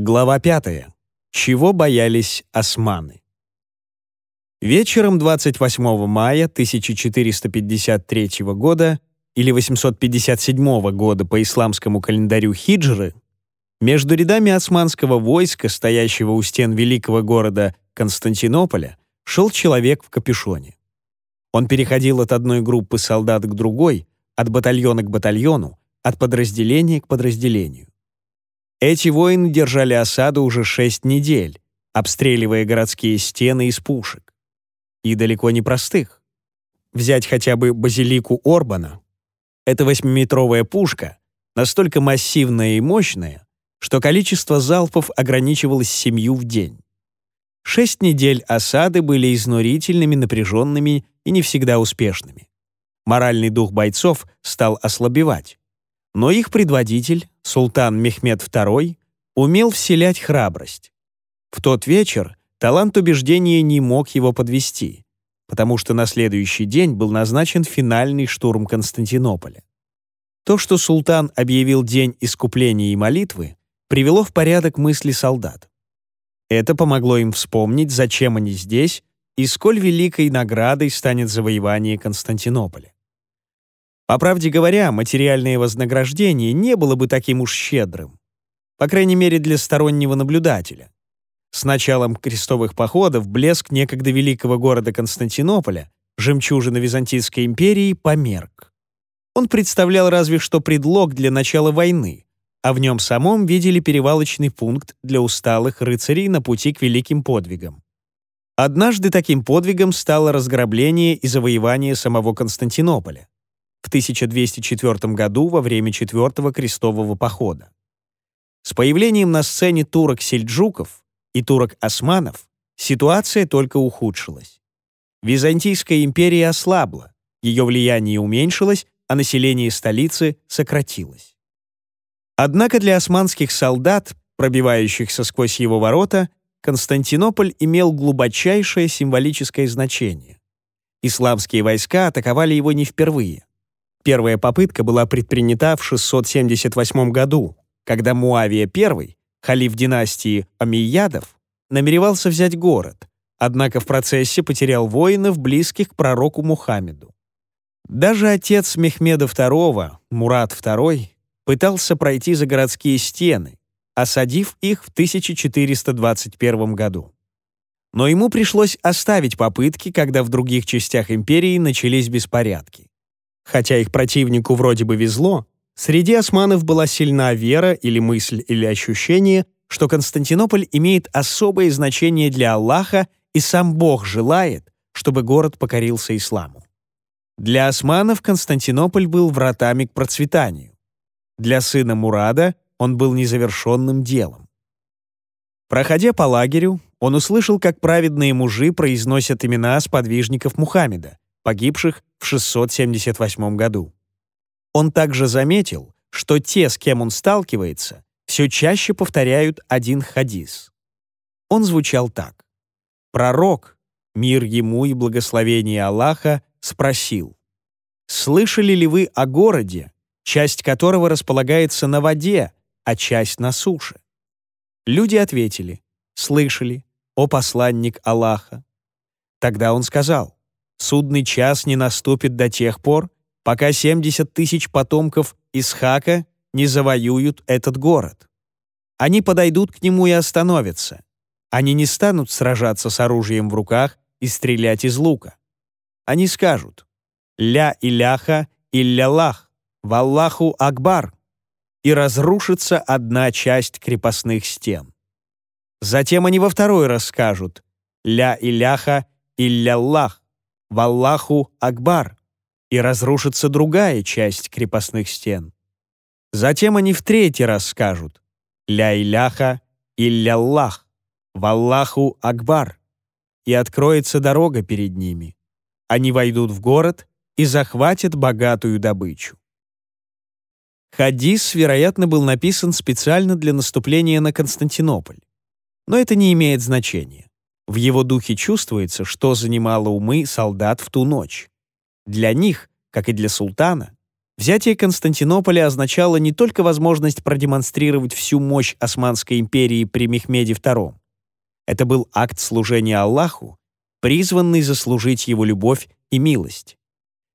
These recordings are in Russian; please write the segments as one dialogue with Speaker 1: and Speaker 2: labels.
Speaker 1: Глава 5. Чего боялись османы? Вечером 28 мая 1453 года или 857 года по исламскому календарю хиджры между рядами османского войска, стоящего у стен великого города Константинополя, шел человек в капюшоне. Он переходил от одной группы солдат к другой, от батальона к батальону, от подразделения к подразделению. Эти воины держали осаду уже шесть недель, обстреливая городские стены из пушек. И далеко не простых. Взять хотя бы базилику Орбана. Эта восьмиметровая пушка настолько массивная и мощная, что количество залпов ограничивалось семью в день. Шесть недель осады были изнурительными, напряженными и не всегда успешными. Моральный дух бойцов стал ослабевать. Но их предводитель, султан Мехмед II, умел вселять храбрость. В тот вечер талант убеждения не мог его подвести, потому что на следующий день был назначен финальный штурм Константинополя. То, что султан объявил день искупления и молитвы, привело в порядок мысли солдат. Это помогло им вспомнить, зачем они здесь и сколь великой наградой станет завоевание Константинополя. По правде говоря, материальное вознаграждение не было бы таким уж щедрым. По крайней мере, для стороннего наблюдателя. С началом крестовых походов блеск некогда великого города Константинополя, жемчужина Византийской империи, померк. Он представлял разве что предлог для начала войны, а в нем самом видели перевалочный пункт для усталых рыцарей на пути к великим подвигам. Однажды таким подвигом стало разграбление и завоевание самого Константинополя в 1204 году во время Четвертого крестового похода. С появлением на сцене турок-сельджуков и турок-османов ситуация только ухудшилась. Византийская империя ослабла, ее влияние уменьшилось, а население столицы сократилось. Однако для османских солдат, пробивающихся сквозь его ворота, Константинополь имел глубочайшее символическое значение. Исламские войска атаковали его не впервые. Первая попытка была предпринята в 678 году, когда Муавия I, халиф династии Амиядов, намеревался взять город, однако в процессе потерял воинов, близких к пророку Мухаммеду. Даже отец Мехмеда II, Мурат II, пытался пройти за городские стены, осадив их в 1421 году. Но ему пришлось оставить попытки, когда в других частях империи начались беспорядки. Хотя их противнику вроде бы везло, среди османов была сильна вера или мысль или ощущение, что Константинополь имеет особое значение для Аллаха и сам Бог желает, чтобы город покорился исламу. Для османов Константинополь был вратами к процветанию. Для сына Мурада он был незавершенным делом. Проходя по лагерю, он услышал, как праведные мужи произносят имена сподвижников Мухаммеда, погибших в 678 году. Он также заметил, что те, с кем он сталкивается, все чаще повторяют один хадис. Он звучал так. Пророк, мир ему и благословение Аллаха, спросил, «Слышали ли вы о городе, часть которого располагается на воде, а часть на суше?» Люди ответили, «Слышали, о посланник Аллаха». Тогда он сказал, судный час не наступит до тех пор, пока 70 тысяч потомков Исхака не завоюют этот город. Они подойдут к нему и остановятся. Они не станут сражаться с оружием в руках и стрелять из лука. Они скажут «Ля Иляха Иллялах, Валлаху Акбар» и разрушится одна часть крепостных стен. Затем они во второй раз скажут «Ля Иляха Илляллах, в Аллаху Акбар, и разрушится другая часть крепостных стен. Затем они в третий раз скажут «Ля Иляха Илляллах, в Аллаху Акбар», и откроется дорога перед ними. Они войдут в город и захватят богатую добычу. Хадис, вероятно, был написан специально для наступления на Константинополь, но это не имеет значения. В его духе чувствуется, что занимало умы солдат в ту ночь. Для них, как и для султана, взятие Константинополя означало не только возможность продемонстрировать всю мощь Османской империи при Мехмеде II. Это был акт служения Аллаху, призванный заслужить его любовь и милость.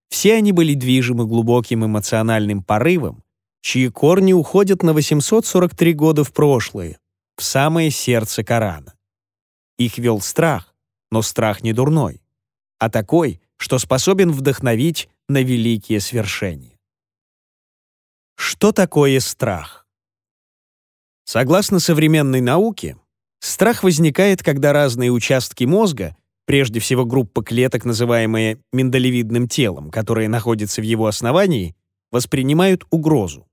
Speaker 1: Все они были движимы глубоким эмоциональным порывом, чьи корни уходят на 843 года в прошлое, в самое сердце Корана. Их вел страх, но страх не дурной, а такой, что способен вдохновить на великие свершения. Что такое страх? Согласно современной науке, страх возникает, когда разные участки мозга, прежде всего группа клеток, называемая миндалевидным телом, которые находится в его основании, воспринимают угрозу.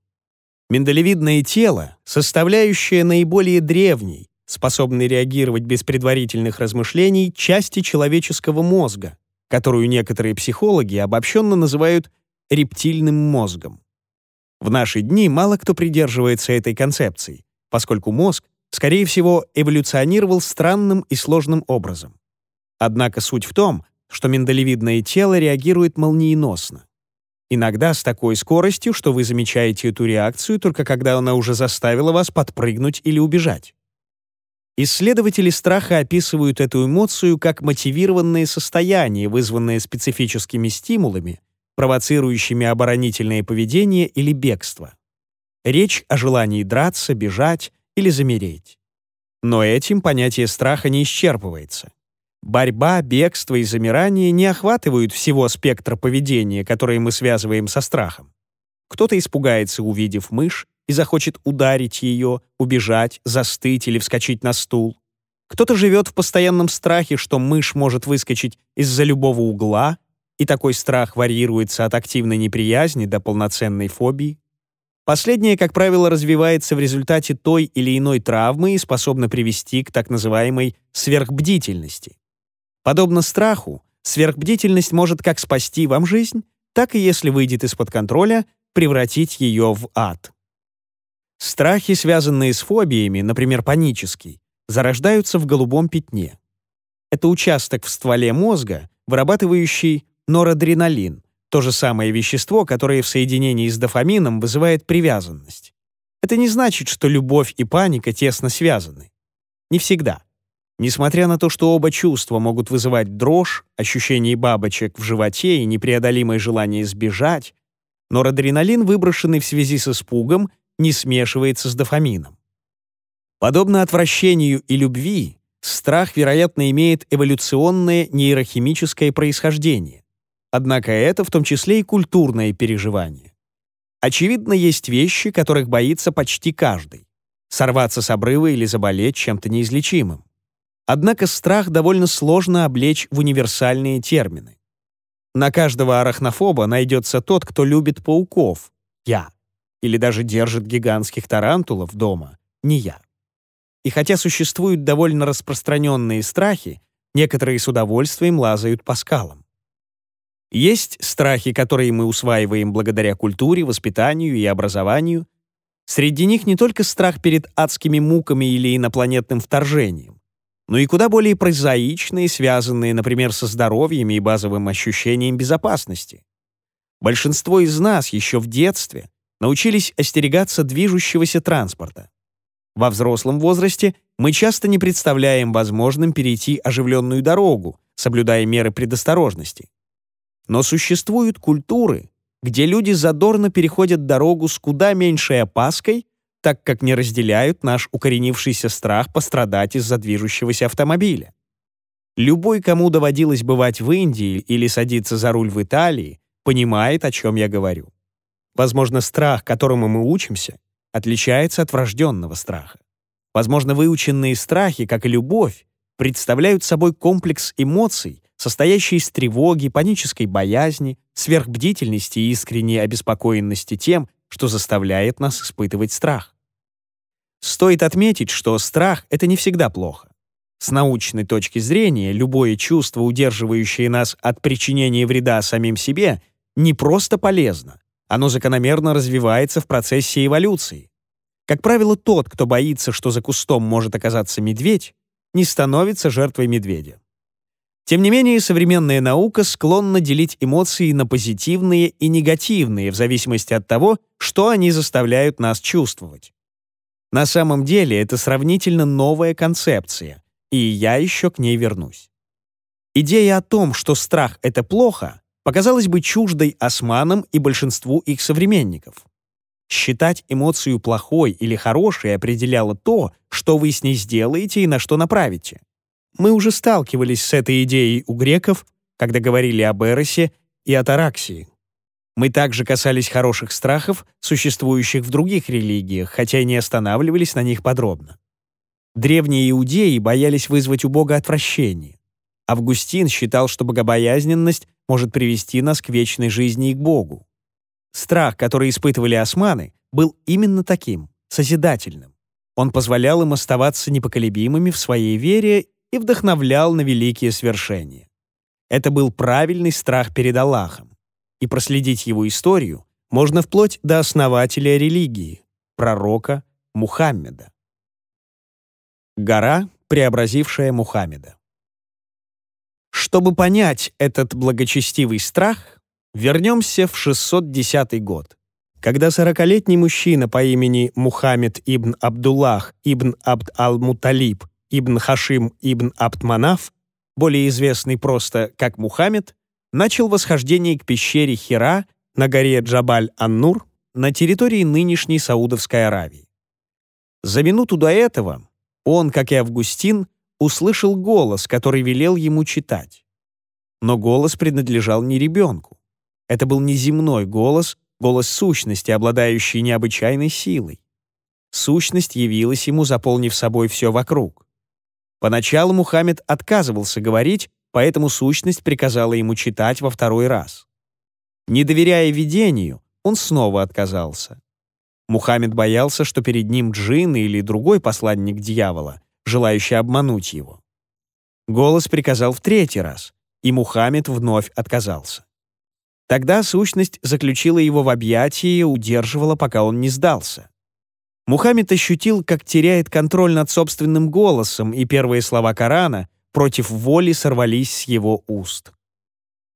Speaker 1: Миндалевидное тело, составляющее наиболее древний, способный реагировать без предварительных размышлений, части человеческого мозга, которую некоторые психологи обобщенно называют рептильным мозгом. В наши дни мало кто придерживается этой концепции, поскольку мозг, скорее всего, эволюционировал странным и сложным образом. Однако суть в том, что миндалевидное тело реагирует молниеносно. Иногда с такой скоростью, что вы замечаете эту реакцию только когда она уже заставила вас подпрыгнуть или убежать. Исследователи страха описывают эту эмоцию как мотивированное состояние, вызванное специфическими стимулами, провоцирующими оборонительное поведение или бегство. Речь о желании драться, бежать или замереть. Но этим понятие страха не исчерпывается. Борьба, бегство и замирание не охватывают всего спектра поведения, которое мы связываем со страхом. Кто-то испугается, увидев мышь, и захочет ударить ее, убежать, застыть или вскочить на стул. Кто-то живет в постоянном страхе, что мышь может выскочить из-за любого угла, и такой страх варьируется от активной неприязни до полноценной фобии. Последнее, как правило, развивается в результате той или иной травмы и способно привести к так называемой сверхбдительности. Подобно страху, сверхбдительность может как спасти вам жизнь, так и, если выйдет из-под контроля, превратить ее в ад. Страхи, связанные с фобиями, например, панический, зарождаются в голубом пятне. Это участок в стволе мозга, вырабатывающий норадреналин, то же самое вещество, которое в соединении с дофамином вызывает привязанность. Это не значит, что любовь и паника тесно связаны. Не всегда. Несмотря на то, что оба чувства могут вызывать дрожь, ощущение бабочек в животе и непреодолимое желание сбежать, норадреналин, выброшенный в связи с испугом, не смешивается с дофамином. Подобно отвращению и любви, страх, вероятно, имеет эволюционное нейрохимическое происхождение. Однако это в том числе и культурное переживание. Очевидно, есть вещи, которых боится почти каждый. Сорваться с обрыва или заболеть чем-то неизлечимым. Однако страх довольно сложно облечь в универсальные термины. На каждого арахнофоба найдется тот, кто любит пауков — я или даже держит гигантских тарантулов дома, не я. И хотя существуют довольно распространенные страхи, некоторые с удовольствием лазают по скалам. Есть страхи, которые мы усваиваем благодаря культуре, воспитанию и образованию. Среди них не только страх перед адскими муками или инопланетным вторжением, но и куда более прозаичные, связанные, например, со здоровьем и базовым ощущением безопасности. Большинство из нас еще в детстве научились остерегаться движущегося транспорта. Во взрослом возрасте мы часто не представляем возможным перейти оживленную дорогу, соблюдая меры предосторожности. Но существуют культуры, где люди задорно переходят дорогу с куда меньшей опаской, так как не разделяют наш укоренившийся страх пострадать из-за движущегося автомобиля. Любой, кому доводилось бывать в Индии или садиться за руль в Италии, понимает, о чем я говорю. Возможно, страх, которому мы учимся, отличается от врожденного страха. Возможно, выученные страхи, как и любовь, представляют собой комплекс эмоций, состоящий из тревоги, панической боязни, сверхбдительности и искренней обеспокоенности тем, что заставляет нас испытывать страх. Стоит отметить, что страх — это не всегда плохо. С научной точки зрения, любое чувство, удерживающее нас от причинения вреда самим себе, не просто полезно, оно закономерно развивается в процессе эволюции. Как правило, тот, кто боится, что за кустом может оказаться медведь, не становится жертвой медведя. Тем не менее, современная наука склонна делить эмоции на позитивные и негативные в зависимости от того, что они заставляют нас чувствовать. На самом деле это сравнительно новая концепция, и я еще к ней вернусь. Идея о том, что страх — это плохо, показалось бы чуждой османам и большинству их современников. Считать эмоцию плохой или хорошей определяло то, что вы с ней сделаете и на что направите. Мы уже сталкивались с этой идеей у греков, когда говорили об эросе и атараксии. Мы также касались хороших страхов, существующих в других религиях, хотя и не останавливались на них подробно. Древние иудеи боялись вызвать у Бога отвращение. Августин считал, что богобоязненность может привести нас к вечной жизни и к Богу. Страх, который испытывали османы, был именно таким, созидательным. Он позволял им оставаться непоколебимыми в своей вере и вдохновлял на великие свершения. Это был правильный страх перед Аллахом. И проследить его историю можно вплоть до основателя религии, пророка Мухаммеда. Гора, преобразившая Мухаммеда. Чтобы понять этот благочестивый страх, вернемся в 610 год, когда 40-летний мужчина по имени Мухаммед ибн Абдуллах ибн Абд ал-Муталиб ибн Хашим ибн Абдманаф, более известный просто как Мухаммед, начал восхождение к пещере Хира на горе Джабаль-Аннур на территории нынешней Саудовской Аравии. За минуту до этого он, как и Августин, услышал голос, который велел ему читать но голос принадлежал не ребенку. Это был не земной голос, голос сущности, обладающей необычайной силой. Сущность явилась ему, заполнив собой все вокруг. Поначалу Мухаммед отказывался говорить, поэтому сущность приказала ему читать во второй раз. Не доверяя видению, он снова отказался. Мухаммед боялся, что перед ним джин или другой посланник дьявола, желающий обмануть его. Голос приказал в третий раз, и Мухаммед вновь отказался. Тогда сущность заключила его в объятии и удерживала, пока он не сдался. Мухаммед ощутил, как теряет контроль над собственным голосом, и первые слова Корана против воли сорвались с его уст.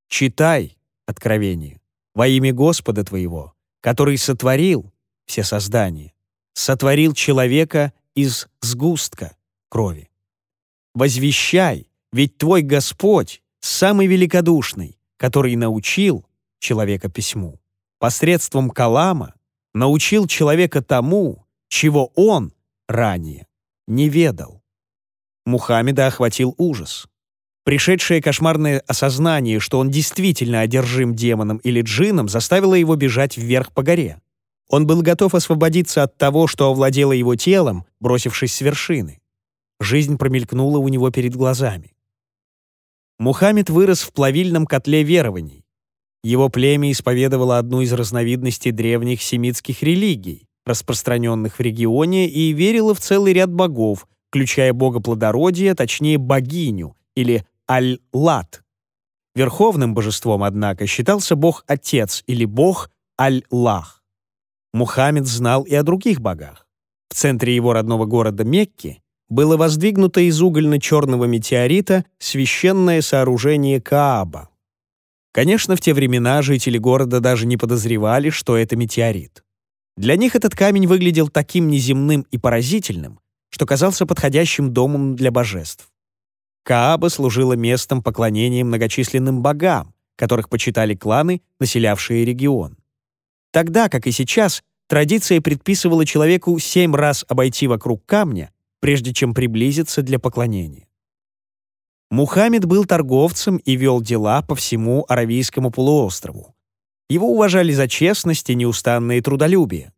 Speaker 1: «Читай откровение во имя Господа твоего, который сотворил все создания, сотворил человека из сгустка крови. Возвещай, ведь твой Господь самый великодушный, который научил человека письму, посредством калама научил человека тому, чего он ранее не ведал. Мухаммеда охватил ужас. Пришедшее кошмарное осознание, что он действительно одержим демоном или джином, заставило его бежать вверх по горе. Он был готов освободиться от того, что овладело его телом, бросившись с вершины. Жизнь промелькнула у него перед глазами. Мухаммед вырос в плавильном котле верований. Его племя исповедовало одну из разновидностей древних семитских религий, распространенных в регионе, и верило в целый ряд богов, включая бога плодородия, точнее богиню, или Аль-Лат. Верховным божеством, однако, считался бог-отец или бог Аль-Лах. Мухаммед знал и о других богах. В центре его родного города Мекки было воздвигнуто из угольно-черного метеорита священное сооружение Кааба. Конечно, в те времена жители города даже не подозревали, что это метеорит. Для них этот камень выглядел таким неземным и поразительным, что казался подходящим домом для божеств. Кааба служила местом поклонения многочисленным богам, которых почитали кланы, населявшие регион. Тогда, как и сейчас, традиция предписывала человеку семь раз обойти вокруг камня, прежде чем приблизиться для поклонения. Мухаммед был торговцем и вел дела по всему Аравийскому полуострову. Его уважали за честность и неустанное трудолюбие.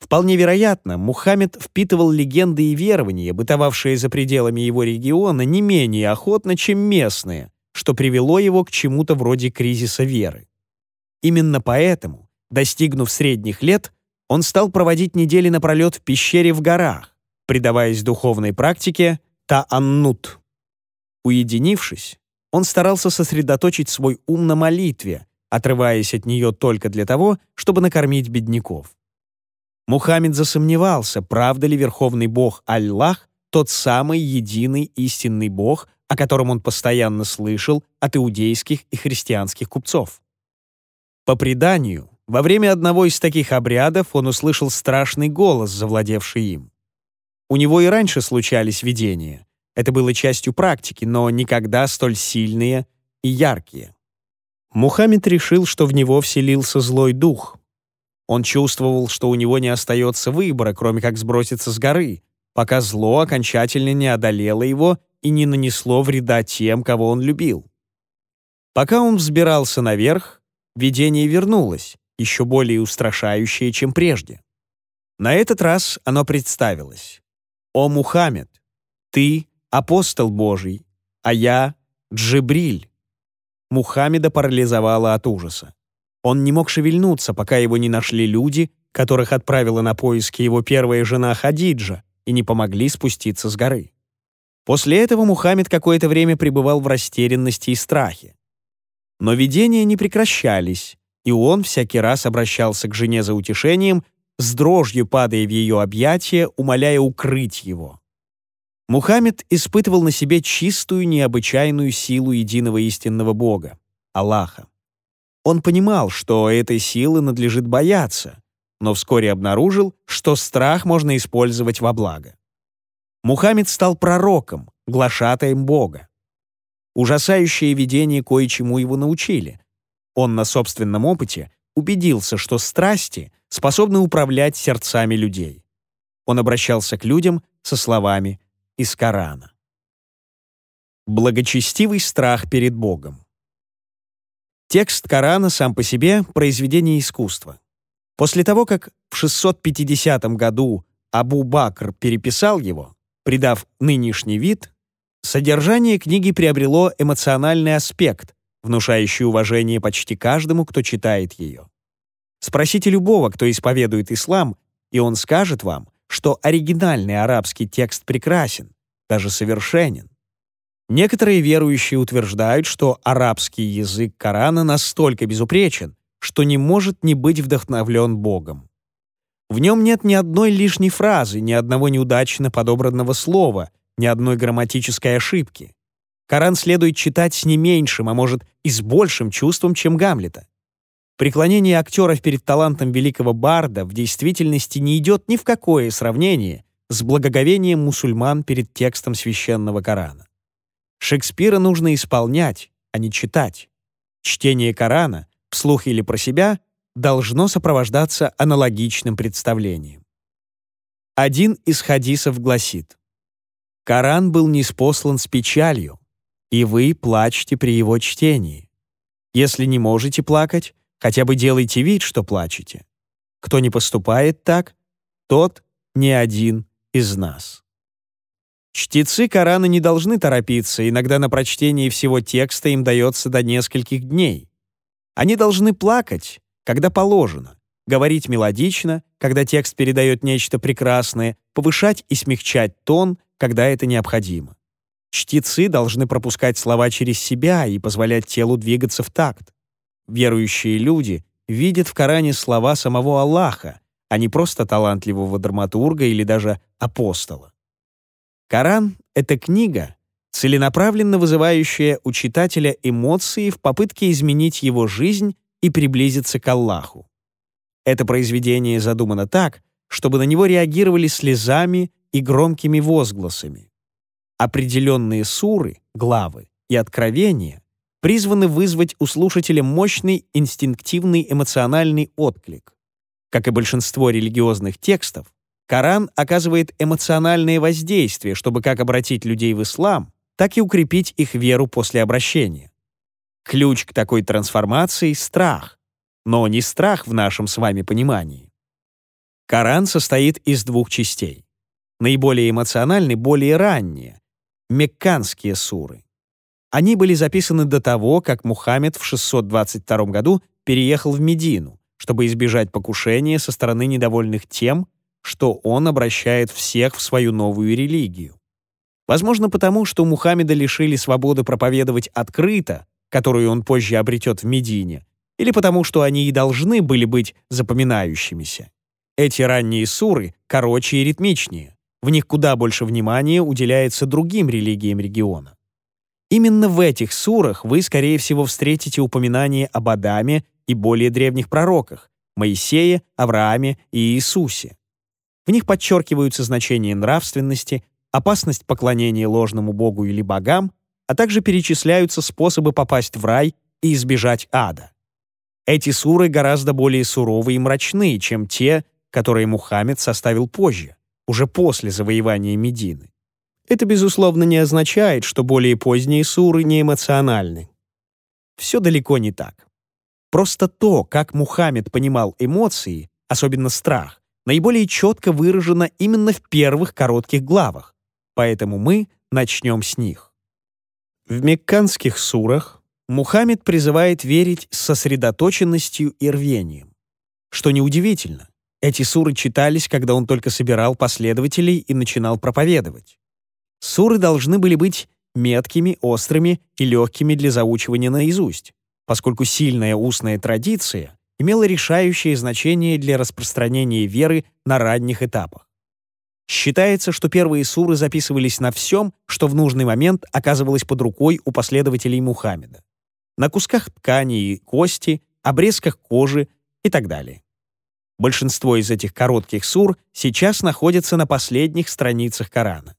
Speaker 1: Вполне вероятно, Мухаммед впитывал легенды и верования, бытовавшие за пределами его региона, не менее охотно, чем местные, что привело его к чему-то вроде кризиса веры. Именно поэтому, достигнув средних лет, он стал проводить недели напролет в пещере в горах, предаваясь духовной практике тааннут. Уединившись, он старался сосредоточить свой ум на молитве, отрываясь от нее только для того, чтобы накормить бедняков. Мухаммед засомневался, правда ли Верховный Бог Аллах тот самый единый истинный Бог, о котором он постоянно слышал от иудейских и христианских купцов. По преданию, во время одного из таких обрядов он услышал страшный голос, завладевший им. У него и раньше случались видения. Это было частью практики, но никогда столь сильные и яркие. Мухаммед решил, что в него вселился злой дух. Он чувствовал, что у него не остается выбора, кроме как сброситься с горы, пока зло окончательно не одолело его и не нанесло вреда тем, кого он любил. Пока он взбирался наверх, видение вернулось, еще более устрашающее, чем прежде. На этот раз оно представилось. «О Мухаммед, ты – апостол Божий, а я – Джибриль». Мухаммеда парализовало от ужаса. Он не мог шевельнуться, пока его не нашли люди, которых отправила на поиски его первая жена Хадиджа и не помогли спуститься с горы. После этого Мухаммед какое-то время пребывал в растерянности и страхе. Но видения не прекращались, и он всякий раз обращался к жене за утешением с дрожью падая в ее объятия, умоляя укрыть его. Мухаммед испытывал на себе чистую, необычайную силу единого истинного Бога, Аллаха. Он понимал, что этой силы надлежит бояться, но вскоре обнаружил, что страх можно использовать во благо. Мухаммед стал пророком, глашатаем Бога. Ужасающее видение кое-чему его научили. Он на собственном опыте убедился, что страсти способны управлять сердцами людей. Он обращался к людям со словами из Корана. Благочестивый страх перед Богом. Текст Корана сам по себе — произведение искусства. После того, как в 650 году Абу Бакр переписал его, придав нынешний вид, содержание книги приобрело эмоциональный аспект, Внушающий уважение почти каждому, кто читает ее. Спросите любого, кто исповедует ислам, и он скажет вам, что оригинальный арабский текст прекрасен, даже совершенен. Некоторые верующие утверждают, что арабский язык Корана настолько безупречен, что не может не быть вдохновлен Богом. В нем нет ни одной лишней фразы, ни одного неудачно подобранного слова, ни одной грамматической ошибки. Коран следует читать с не меньшим, а может и с большим чувством, чем Гамлета. Преклонение актеров перед талантом великого барда в действительности не идет ни в какое сравнение с благоговением мусульман перед текстом священного Корана. Шекспира нужно исполнять, а не читать. Чтение Корана, вслух или про себя, должно сопровождаться аналогичным представлением. Один из хадисов гласит, «Коран был неспослан с печалью, и вы плачете при его чтении. Если не можете плакать, хотя бы делайте вид, что плачете. Кто не поступает так, тот не один из нас. Чтецы Корана не должны торопиться, иногда на прочтении всего текста им дается до нескольких дней. Они должны плакать, когда положено, говорить мелодично, когда текст передает нечто прекрасное, повышать и смягчать тон, когда это необходимо. Чтецы должны пропускать слова через себя и позволять телу двигаться в такт. Верующие люди видят в Коране слова самого Аллаха, а не просто талантливого драматурга или даже апостола. Коран — это книга, целенаправленно вызывающая у читателя эмоции в попытке изменить его жизнь и приблизиться к Аллаху. Это произведение задумано так, чтобы на него реагировали слезами и громкими возгласами. Определенные суры, главы и откровения призваны вызвать у слушателя мощный инстинктивный эмоциональный отклик. Как и большинство религиозных текстов, Коран оказывает эмоциональное воздействие, чтобы как обратить людей в ислам, так и укрепить их веру после обращения. Ключ к такой трансформации — страх, но не страх в нашем с вами понимании. Коран состоит из двух частей. Наиболее эмоциональный — более ранние, мекканские суры. Они были записаны до того, как Мухаммед в 622 году переехал в Медину, чтобы избежать покушения со стороны недовольных тем, что он обращает всех в свою новую религию. Возможно, потому что Мухаммеда лишили свободы проповедовать открыто, которую он позже обретет в Медине, или потому что они и должны были быть запоминающимися. Эти ранние суры короче и ритмичнее, в них куда больше внимания уделяется другим религиям региона. Именно в этих сурах вы, скорее всего, встретите упоминание об Адаме и более древних пророках — Моисее, Аврааме и Иисусе. В них подчеркиваются значение нравственности, опасность поклонения ложному богу или богам, а также перечисляются способы попасть в рай и избежать ада. Эти суры гораздо более суровые и мрачные, чем те, которые Мухаммед составил позже уже после завоевания Медины. Это, безусловно, не означает, что более поздние суры не эмоциональны. Все далеко не так. Просто то, как Мухаммед понимал эмоции, особенно страх, наиболее четко выражено именно в первых коротких главах, поэтому мы начнем с них. В мекканских сурах Мухаммед призывает верить с сосредоточенностью и рвением. Что неудивительно, эти суры читались, когда он только собирал последователей и начинал проповедовать. Суры должны были быть меткими, острыми и легкими для заучивания наизусть, поскольку сильная устная традиция имела решающее значение для распространения веры на ранних этапах. Считается, что первые суры записывались на всем, что в нужный момент оказывалось под рукой у последователей Мухаммеда. На кусках ткани и кости, обрезках кожи и так далее. Большинство из этих коротких сур сейчас находятся на последних страницах Корана.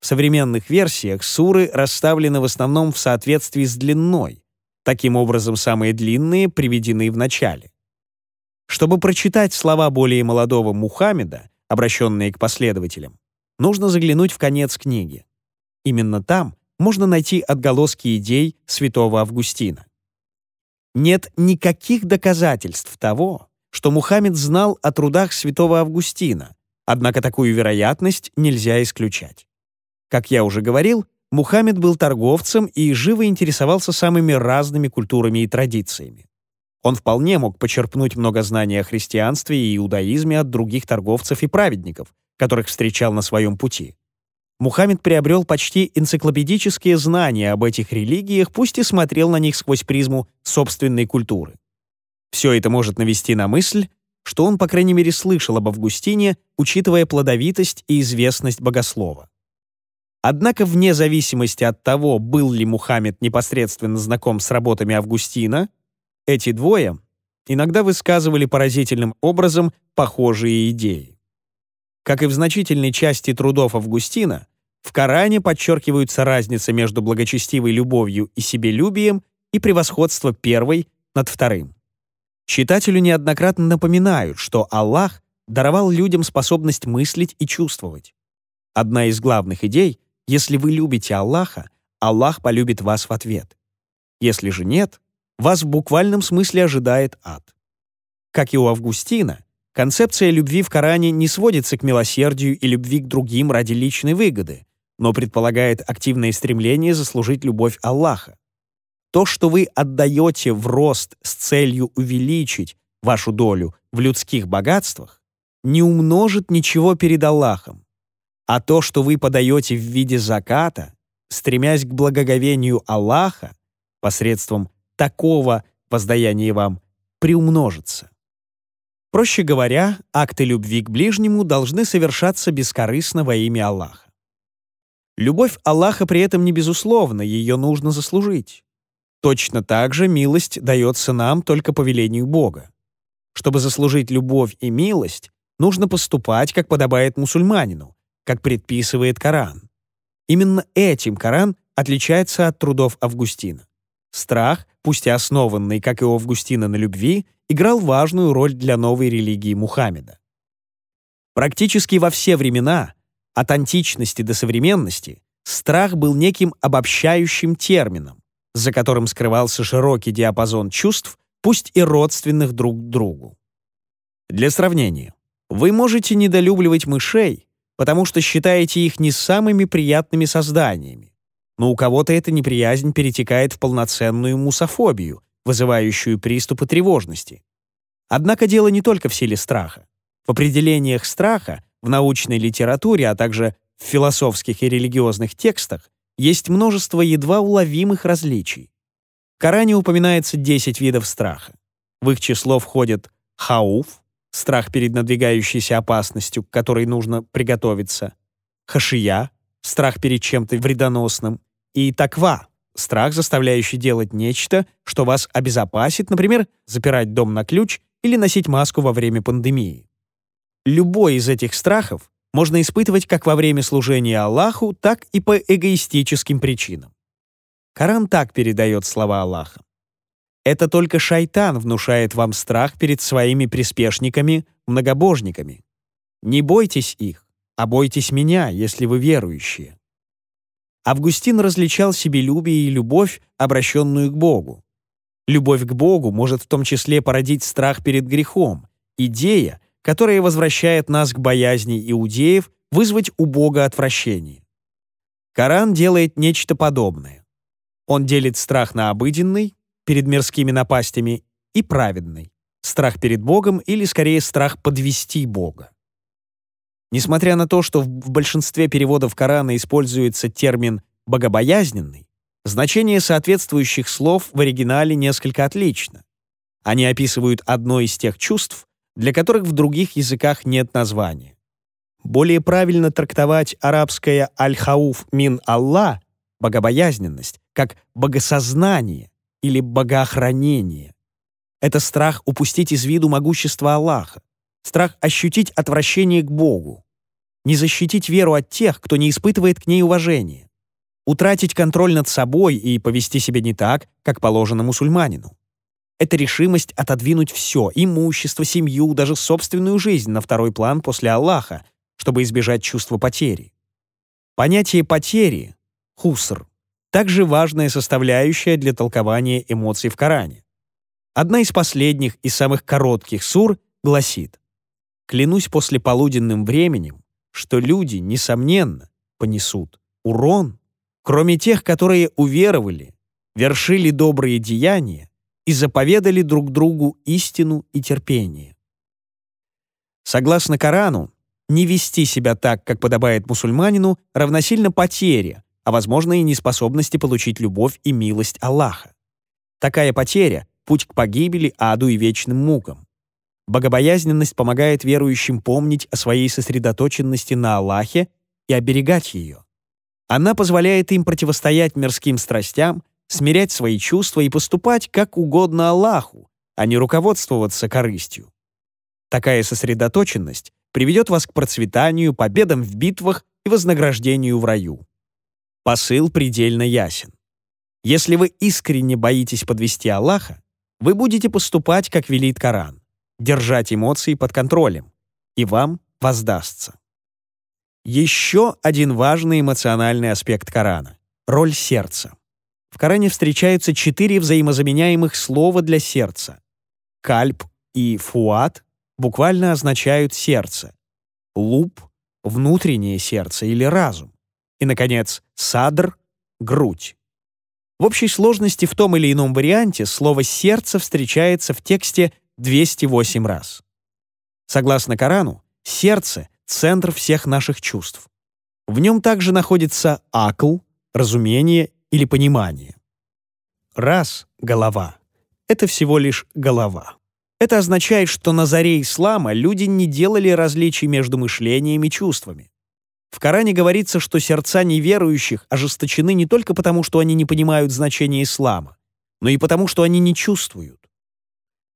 Speaker 1: В современных версиях суры расставлены в основном в соответствии с длиной. Таким образом, самые длинные приведены в начале. Чтобы прочитать слова более молодого Мухаммеда, обращенные к последователям, нужно заглянуть в конец книги. Именно там можно найти отголоски идей святого Августина. Нет никаких доказательств того, что Мухаммед знал о трудах святого Августина, однако такую вероятность нельзя исключать. Как я уже говорил, Мухаммед был торговцем и живо интересовался самыми разными культурами и традициями. Он вполне мог почерпнуть много знаний о христианстве и иудаизме от других торговцев и праведников, которых встречал на своем пути. Мухаммед приобрел почти энциклопедические знания об этих религиях, пусть и смотрел на них сквозь призму собственной культуры. Все это может навести на мысль, что он, по крайней мере, слышал об Августине, учитывая плодовитость и известность богослова. Однако, вне зависимости от того, был ли Мухаммед непосредственно знаком с работами Августина, эти двое иногда высказывали поразительным образом похожие идеи. Как и в значительной части трудов Августина, в Коране подчеркиваются разница между благочестивой любовью и себелюбием и превосходство первой над вторым. Читателю неоднократно напоминают, что Аллах даровал людям способность мыслить и чувствовать. Одна из главных идей — если вы любите Аллаха, Аллах полюбит вас в ответ. Если же нет, вас в буквальном смысле ожидает ад. Как и у Августина, концепция любви в Коране не сводится к милосердию и любви к другим ради личной выгоды, но предполагает активное стремление заслужить любовь Аллаха. То, что вы отдаете в рост с целью увеличить вашу долю в людских богатствах, не умножит ничего перед Аллахом. А то, что вы подаете в виде заката, стремясь к благоговению Аллаха, посредством такого воздаяния вам приумножится. Проще говоря, акты любви к ближнему должны совершаться бескорыстно во имя Аллаха. Любовь Аллаха при этом не безусловна, ее нужно заслужить. Точно так же милость дается нам только по велению Бога. Чтобы заслужить любовь и милость, нужно поступать, как подобает мусульманину, как предписывает Коран. Именно этим Коран отличается от трудов Августина. Страх, пусть и основанный, как и у Августина, на любви, играл важную роль для новой религии Мухаммеда. Практически во все времена, от античности до современности, страх был неким обобщающим термином, за которым скрывался широкий диапазон чувств, пусть и родственных друг другу. Для сравнения, вы можете недолюбливать мышей, потому что считаете их не самыми приятными созданиями. Но у кого-то эта неприязнь перетекает в полноценную мусофобию, вызывающую приступы тревожности. Однако дело не только в силе страха. В определениях страха в научной литературе, а также в философских и религиозных текстах есть множество едва уловимых различий. В Коране упоминается 10 видов страха. В их число входят хауф, страх перед надвигающейся опасностью, к которой нужно приготовиться, хашия, страх перед чем-то вредоносным, и таква, страх, заставляющий делать нечто, что вас обезопасит, например, запирать дом на ключ или носить маску во время пандемии. Любой из этих страхов можно испытывать как во время служения Аллаху, так и по эгоистическим причинам. Коран так передает слова Аллаха. Это только шайтан внушает вам страх перед своими приспешниками, многобожниками. Не бойтесь их, а бойтесь меня, если вы верующие. Августин различал себелюбие и любовь, обращенную к Богу. Любовь к Богу может в том числе породить страх перед грехом, идея, которое возвращает нас к боязни иудеев вызвать у Бога отвращение. Коран делает нечто подобное. Он делит страх на обыденный, перед мирскими напастями, и праведный, страх перед Богом или, скорее, страх подвести Бога. Несмотря на то, что в большинстве переводов Корана используется термин «богобоязненный», значение соответствующих слов в оригинале несколько отлично. Они описывают одно из тех чувств, для которых в других языках нет названия. Более правильно трактовать арабское «аль-хауф мин Аллах» — богобоязненность, как богосознание или богоохранение. Это страх упустить из виду могущество Аллаха, страх ощутить отвращение к Богу, не защитить веру от тех, кто не испытывает к ней уважения, утратить контроль над собой и повести себя не так, как положено мусульманину. Это решимость отодвинуть все – имущество, семью, даже собственную жизнь – на второй план после Аллаха, чтобы избежать чувства потери. Понятие потери – хуср – также важная составляющая для толкования эмоций в Коране. Одна из последних и самых коротких сур гласит «Клянусь после полуденным временем, что люди, несомненно, понесут урон, кроме тех, которые уверовали, вершили добрые деяния и заповедали друг другу истину и терпение. Согласно Корану, не вести себя так, как подобает мусульманину, равносильно потере, а возможно и неспособности получить любовь и милость Аллаха. Такая потеря — путь к погибели, аду и вечным мукам. Богобоязненность помогает верующим помнить о своей сосредоточенности на Аллахе и оберегать ее. Она позволяет им противостоять мирским страстям — смирять свои чувства и поступать как угодно Аллаху, а не руководствоваться корыстью. Такая сосредоточенность приведет вас к процветанию, победам в битвах и вознаграждению в раю. Посыл предельно ясен. Если вы искренне боитесь подвести Аллаха, вы будете поступать, как велит Коран, держать эмоции под контролем, и вам воздастся. Еще один важный эмоциональный аспект Корана — роль сердца. В Коране встречаются четыре взаимозаменяемых слова для сердца. Кальп и фуат буквально означают сердце. Луп — внутреннее сердце или разум. И, наконец, садр — грудь. В общей сложности в том или ином варианте слово «сердце» встречается в тексте 208 раз. Согласно Корану, сердце — центр всех наших чувств. В нем также находится акл, разумение или понимание. Раз — голова. Это всего лишь голова. Это означает, что на заре ислама люди не делали различий между мышлением и чувствами. В Коране говорится, что сердца неверующих ожесточены не только потому, что они не понимают значения ислама, но и потому, что они не чувствуют.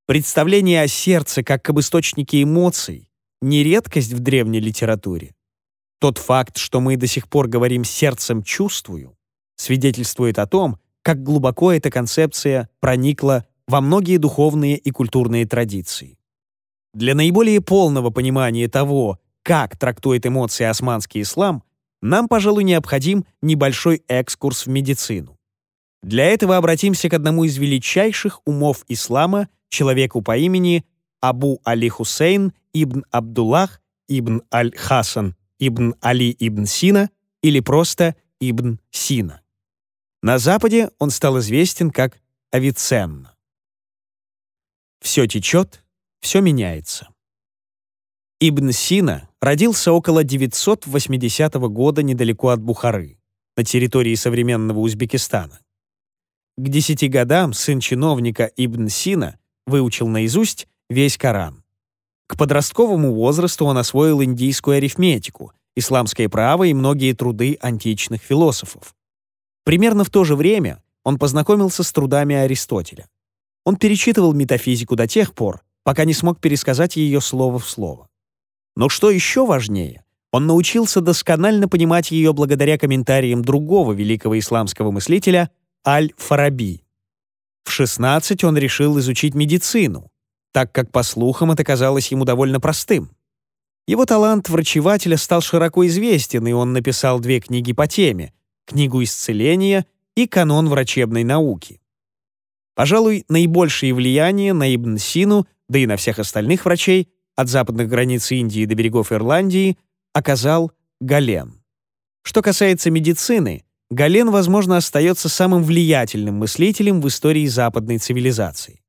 Speaker 1: Представление о сердце как об источнике эмоций — не редкость в древней литературе. Тот факт, что мы до сих пор говорим «сердцем чувствую», свидетельствует о том, как глубоко эта концепция проникла во многие духовные и культурные традиции. Для наиболее полного понимания того, как трактует эмоции османский ислам, нам, пожалуй, необходим небольшой экскурс в медицину. Для этого обратимся к одному из величайших умов ислама, человеку по имени Абу Али Хусейн ибн Абдуллах ибн Аль-Хасан ибн Али ибн Сина или просто ибн Сина. На Западе он стал известен как Авиценна. Все течет, все меняется. Ибн Сина родился около 980 года недалеко от Бухары, на территории современного Узбекистана. К десяти годам сын чиновника Ибн Сина выучил наизусть весь Коран. К подростковому возрасту он освоил индийскую арифметику, исламское право и многие труды античных философов. Примерно в то же время он познакомился с трудами Аристотеля. Он перечитывал метафизику до тех пор, пока не смог пересказать ее слово в слово. Но что еще важнее, он научился досконально понимать ее благодаря комментариям другого великого исламского мыслителя Аль-Фараби. В 16 он решил изучить медицину, так как, по слухам, это казалось ему довольно простым. Его талант врачевателя стал широко известен, и он написал две книги по теме, книгу исцеления и канон врачебной науки. Пожалуй, наибольшее влияние на Ибн Сину, да и на всех остальных врачей, от западных границ Индии до берегов Ирландии, оказал Гален. Что касается медицины, Гален, возможно, остается самым влиятельным мыслителем в истории западной цивилизации.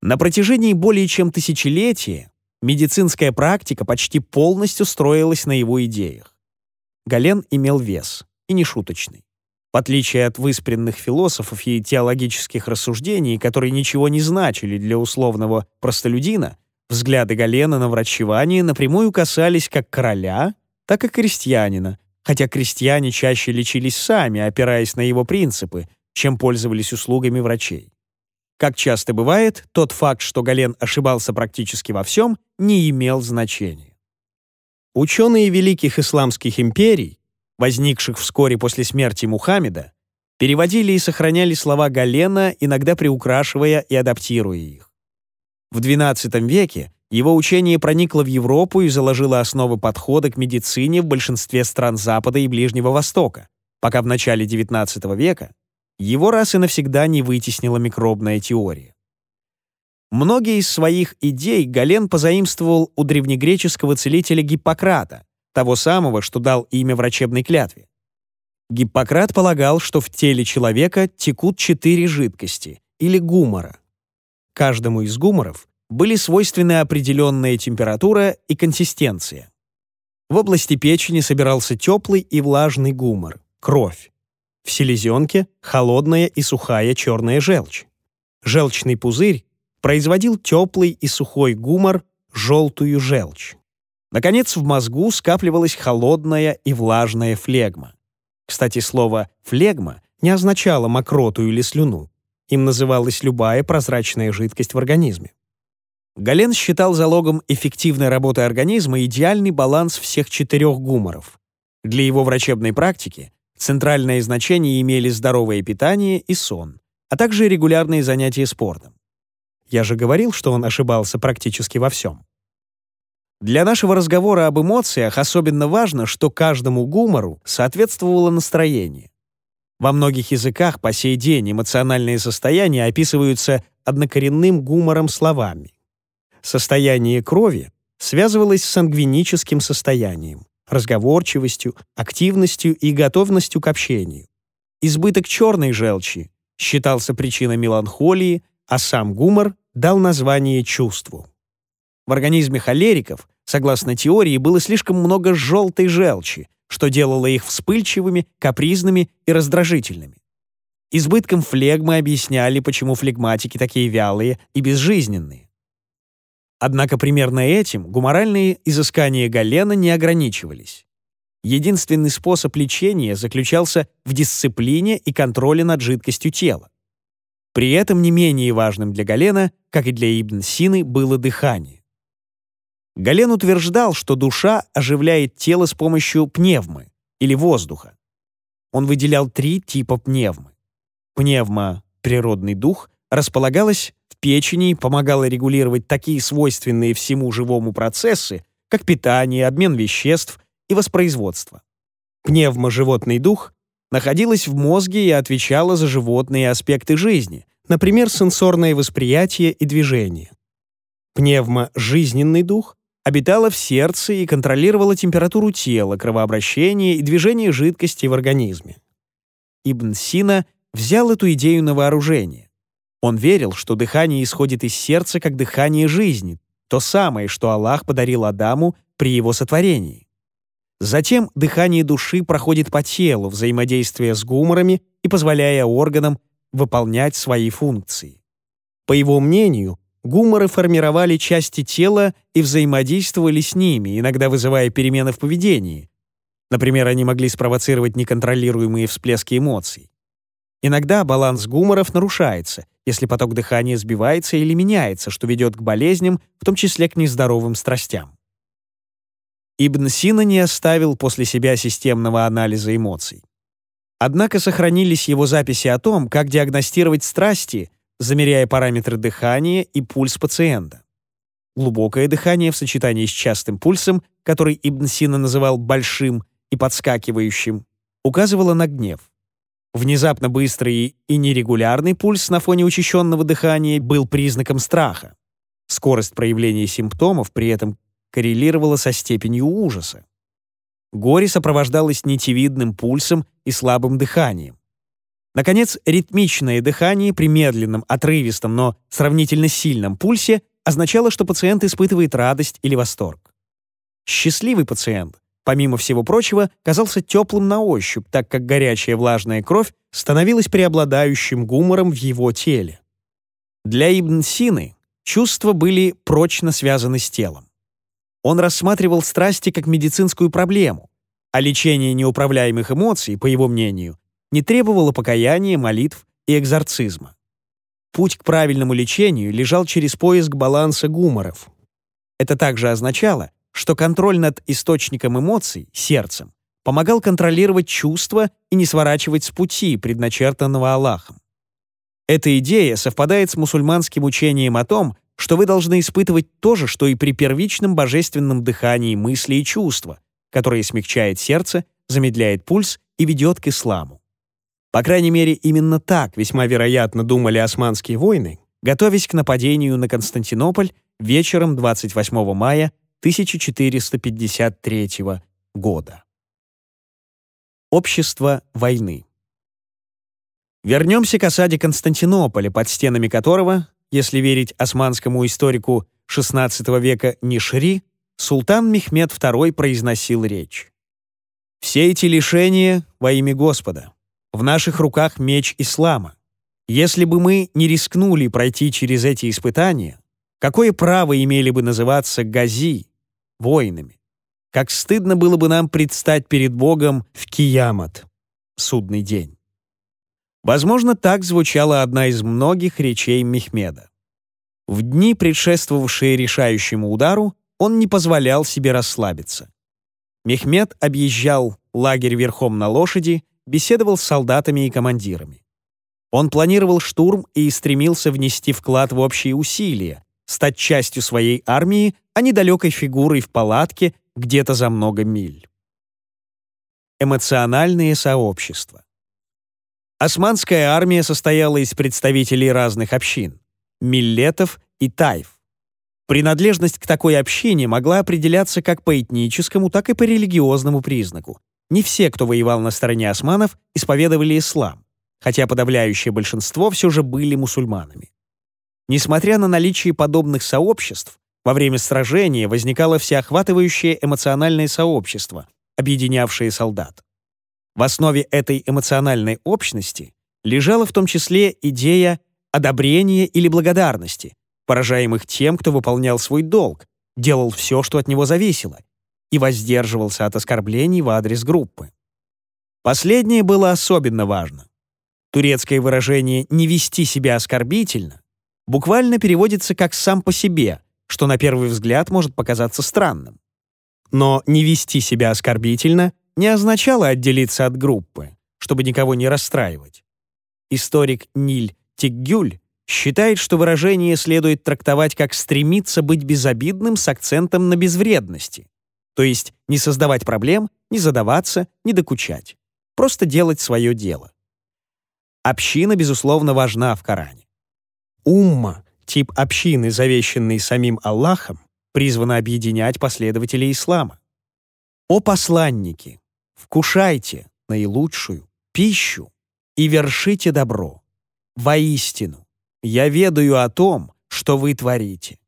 Speaker 1: На протяжении более чем тысячелетия медицинская практика почти полностью строилась на его идеях. Гален имел вес и нешуточный. В отличие от выспренных философов и теологических рассуждений, которые ничего не значили для условного простолюдина, взгляды Галена на врачевание напрямую касались как короля, так и крестьянина, хотя крестьяне чаще лечились сами, опираясь на его принципы, чем пользовались услугами врачей. Как часто бывает, тот факт, что Гален ошибался практически во всем, не имел значения. Ученые великих исламских империй возникших вскоре после смерти Мухаммеда, переводили и сохраняли слова Галена, иногда приукрашивая и адаптируя их. В XII веке его учение проникло в Европу и заложило основы подхода к медицине в большинстве стран Запада и Ближнего Востока, пока в начале XIX века его раз и навсегда не вытеснила микробная теория. Многие из своих идей Гален позаимствовал у древнегреческого целителя Гиппократа, того самого, что дал имя врачебной клятве. Гиппократ полагал, что в теле человека текут четыре жидкости, или гумора. Каждому из гуморов были свойственны определенная температура и консистенция. В области печени собирался теплый и влажный гумор, кровь. В селезенке – холодная и сухая черная желчь. Желчный пузырь производил теплый и сухой гумор, желтую желчь. Наконец в мозгу скапливалась холодная и влажная флегма. Кстати, слово «флегма» не означало мокроту или слюну. Им называлась любая прозрачная жидкость в организме. Гален считал залогом эффективной работы организма идеальный баланс всех четырех гуморов. Для его врачебной практики центральное значение имели здоровое питание и сон, а также регулярные занятия спортом. Я же говорил, что он ошибался практически во всем. Для нашего разговора об эмоциях особенно важно, что каждому гумору соответствовало настроение. Во многих языках по сей день эмоциональные состояния описываются однокоренным гумором словами. Состояние крови связывалось с сангвиническим состоянием, разговорчивостью, активностью и готовностью к общению. Избыток черной желчи считался причиной меланхолии, а сам гумор дал название чувству. В организме холериков, согласно теории, было слишком много желтой желчи, что делало их вспыльчивыми, капризными и раздражительными. Избытком флегмы объясняли, почему флегматики такие вялые и безжизненные. Однако примерно этим гуморальные изыскания Галена не ограничивались. Единственный способ лечения заключался в дисциплине и контроле над жидкостью тела. При этом не менее важным для Галена, как и для Ибн Сины, было дыхание. Гален утверждал, что душа оживляет тело с помощью пневмы или воздуха. Он выделял три типа пневмы. Пневма — природный дух, располагалась в печени и помогала регулировать такие свойственные всему живому процессы, как питание, обмен веществ и воспроизводство. Пневма «животный дух» находилась в мозге и отвечала за животные аспекты жизни, например, сенсорное восприятие и движение. Пневма «жизненный дух» обитала в сердце и контролировала температуру тела, кровообращение и движение жидкости в организме. Ибн Сина взял эту идею на вооружение. Он верил, что дыхание исходит из сердца как дыхание жизни, то самое, что Аллах подарил Адаму при его сотворении. Затем дыхание души проходит по телу, взаимодействуя с гуморами и позволяя органам выполнять свои функции. По его мнению, Гуморы формировали части тела и взаимодействовали с ними, иногда вызывая перемены в поведении. Например, они могли спровоцировать неконтролируемые всплески эмоций. Иногда баланс гуморов нарушается, если поток дыхания сбивается или меняется, что ведет к болезням, в том числе к нездоровым страстям. Ибн Сина не оставил после себя системного анализа эмоций. Однако сохранились его записи о том, как диагностировать страсти — замеряя параметры дыхания и пульс пациента. Глубокое дыхание в сочетании с частым пульсом, который Ибн Сина называл «большим» и «подскакивающим», указывало на гнев. Внезапно быстрый и нерегулярный пульс на фоне учащенного дыхания был признаком страха. Скорость проявления симптомов при этом коррелировала со степенью ужаса. Горе сопровождалось нитевидным пульсом и слабым дыханием. Наконец, ритмичное дыхание при медленном, отрывистом, но сравнительно сильном пульсе означало, что пациент испытывает радость или восторг. Счастливый пациент, помимо всего прочего, казался теплым на ощупь, так как горячая влажная кровь становилась преобладающим гумором в его теле. Для Ибн Сины чувства были прочно связаны с телом. Он рассматривал страсти как медицинскую проблему, а лечение неуправляемых эмоций, по его мнению, не требовало покаяния, молитв и экзорцизма. Путь к правильному лечению лежал через поиск баланса гуморов. Это также означало, что контроль над источником эмоций, сердцем, помогал контролировать чувства и не сворачивать с пути, предначертанного Аллахом. Эта идея совпадает с мусульманским учением о том, что вы должны испытывать то же, что и при первичном божественном дыхании мысли и чувства, которое смягчает сердце, замедляет пульс и ведет к исламу. По крайней мере, именно так весьма вероятно думали османские войны, готовясь к нападению на Константинополь вечером 28 мая 1453 года. Общество войны Вернемся к осаде Константинополя, под стенами которого, если верить османскому историку XVI века Нишри, султан Мехмед II произносил речь. «Все эти лишения во имя Господа. В наших руках меч ислама. Если бы мы не рискнули пройти через эти испытания, какое право имели бы называться гази, воинами? Как стыдно было бы нам предстать перед Богом в киямат, судный день. Возможно, так звучала одна из многих речей Мехмеда. В дни, предшествовавшие решающему удару, он не позволял себе расслабиться. Мехмед объезжал лагерь верхом на лошади, беседовал с солдатами и командирами. Он планировал штурм и стремился внести вклад в общие усилия, стать частью своей армии, а не далекой фигурой в палатке где-то за много миль. Эмоциональные сообщества. Османская армия состояла из представителей разных общин – миллетов и тайф. Принадлежность к такой общине могла определяться как по этническому, так и по религиозному признаку – не все, кто воевал на стороне османов, исповедовали ислам, хотя подавляющее большинство все же были мусульманами. Несмотря на наличие подобных сообществ, во время сражения возникало всеохватывающее эмоциональное сообщество, объединявшее солдат. В основе этой эмоциональной общности лежала в том числе идея одобрения или благодарности, поражаемых тем, кто выполнял свой долг, делал все, что от него зависело, и воздерживался от оскорблений в адрес группы. Последнее было особенно важно. Турецкое выражение «не вести себя оскорбительно» буквально переводится как «сам по себе», что на первый взгляд может показаться странным. Но «не вести себя оскорбительно» не означало отделиться от группы, чтобы никого не расстраивать. Историк Ниль Тиггюль считает, что выражение следует трактовать как «стремиться быть безобидным с акцентом на безвредности», то есть не создавать проблем, не задаваться, не докучать. Просто делать свое дело. Община, безусловно, важна в Коране. Умма, тип общины, завещенный самим Аллахом, призвана объединять последователей ислама. «О посланники! Вкушайте наилучшую пищу и вершите добро. Воистину, я ведаю о том, что вы творите.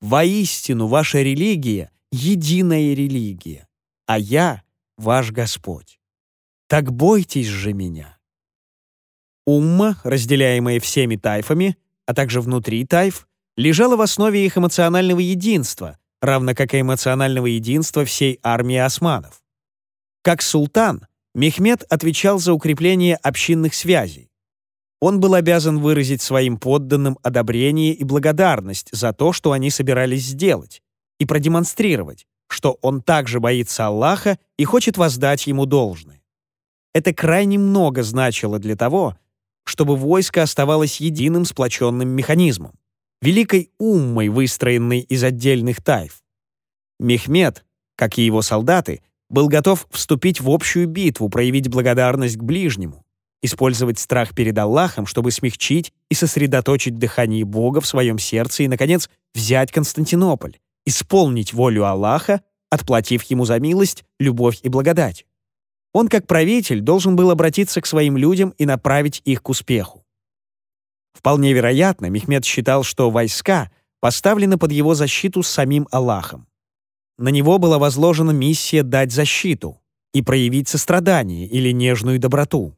Speaker 1: Воистину, ваша религия единая религия, а я — ваш Господь. Так бойтесь же меня». Умма, разделяемая всеми тайфами, а также внутри тайф, лежала в основе их эмоционального единства, равно как и эмоционального единства всей армии османов. Как султан, Мехмед отвечал за укрепление общинных связей. Он был обязан выразить своим подданным одобрение и благодарность за то, что они собирались сделать, и продемонстрировать, что он также боится Аллаха и хочет воздать ему должное. Это крайне много значило для того, чтобы войско оставалось единым сплоченным механизмом, великой уммой, выстроенной из отдельных тайф. Мехмед, как и его солдаты, был готов вступить в общую битву, проявить благодарность к ближнему, использовать страх перед Аллахом, чтобы смягчить и сосредоточить дыхание Бога в своем сердце и, наконец, взять Константинополь, исполнить волю Аллаха, отплатив ему за милость, любовь и благодать. Он, как правитель, должен был обратиться к своим людям и направить их к успеху. Вполне вероятно, Мехмед считал, что войска поставлены под его защиту самим Аллахом. На него была возложена миссия дать защиту и проявить сострадание или нежную доброту,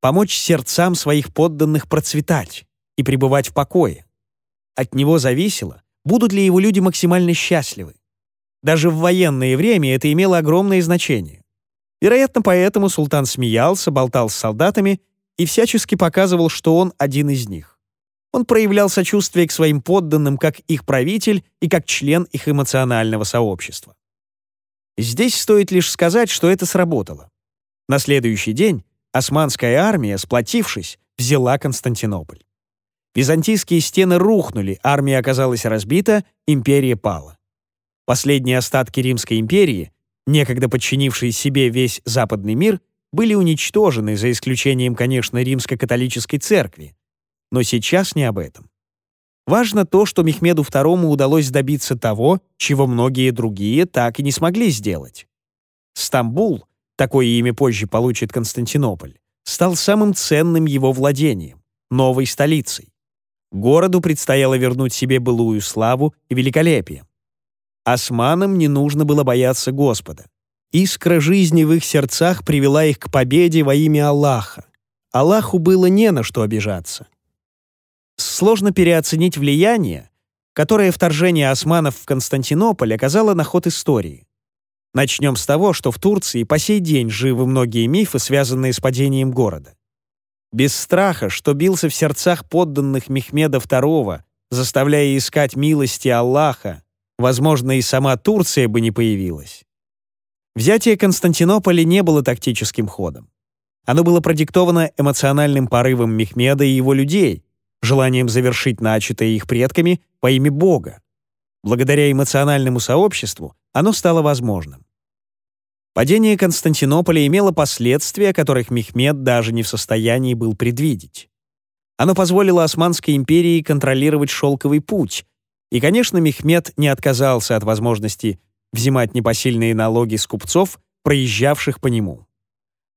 Speaker 1: помочь сердцам своих подданных процветать и пребывать в покое. От него зависело, будут ли его люди максимально счастливы. Даже в военное время это имело огромное значение. Вероятно, поэтому султан смеялся, болтал с солдатами и всячески показывал, что он один из них. Он проявлял сочувствие к своим подданным как их правитель и как член их эмоционального сообщества. Здесь стоит лишь сказать, что это сработало. На следующий день османская армия, сплотившись, взяла Константинополь. Византийские стены рухнули, армия оказалась разбита, империя пала. Последние остатки Римской империи, некогда подчинившие себе весь западный мир, были уничтожены, за исключением, конечно, римско-католической церкви. Но сейчас не об этом. Важно то, что Мехмеду II удалось добиться того, чего многие другие так и не смогли сделать. Стамбул, такое имя позже получит Константинополь, стал самым ценным его владением, новой столицей. Городу предстояло вернуть себе былую славу и великолепие. Османам не нужно было бояться Господа. Искра жизни в их сердцах привела их к победе во имя Аллаха. Аллаху было не на что обижаться. Сложно переоценить влияние, которое вторжение османов в Константинополь оказало на ход истории. Начнем с того, что в Турции по сей день живы многие мифы, связанные с падением города без страха, что бился в сердцах подданных Мехмеда II, заставляя искать милости Аллаха, возможно, и сама Турция бы не появилась. Взятие Константинополя не было тактическим ходом. Оно было продиктовано эмоциональным порывом Мехмеда и его людей, желанием завершить начатое их предками по имя Бога. Благодаря эмоциональному сообществу оно стало возможным. Падение Константинополя имело последствия, которых Мехмед даже не в состоянии был предвидеть. Оно позволило Османской империи контролировать шелковый путь, и, конечно, Мехмед не отказался от возможности взимать непосильные налоги с купцов, проезжавших по нему.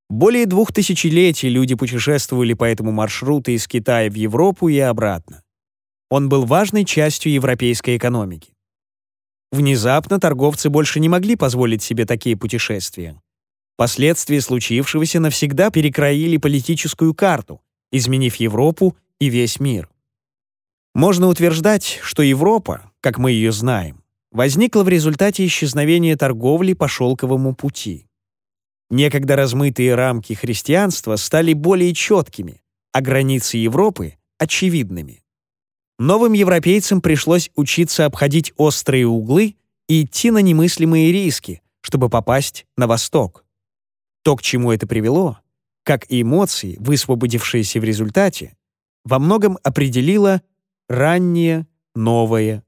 Speaker 1: Более двух тысячелетий люди путешествовали по этому маршруту из Китая в Европу и обратно. Он был важной частью европейской экономики. Внезапно торговцы больше не могли позволить себе такие путешествия. Последствия случившегося навсегда перекроили политическую карту, изменив Европу и весь мир. Можно утверждать, что Европа, как мы ее знаем, возникла в результате исчезновения торговли по шелковому пути. Некогда размытые рамки христианства стали более четкими, а границы Европы — очевидными. Новым европейцам пришлось учиться обходить острые углы и идти на немыслимые риски, чтобы попасть на восток. То, к чему это привело, как и эмоции, высвободившиеся в результате, во многом определило раннее новое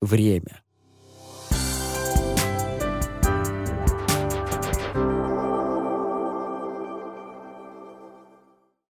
Speaker 1: время.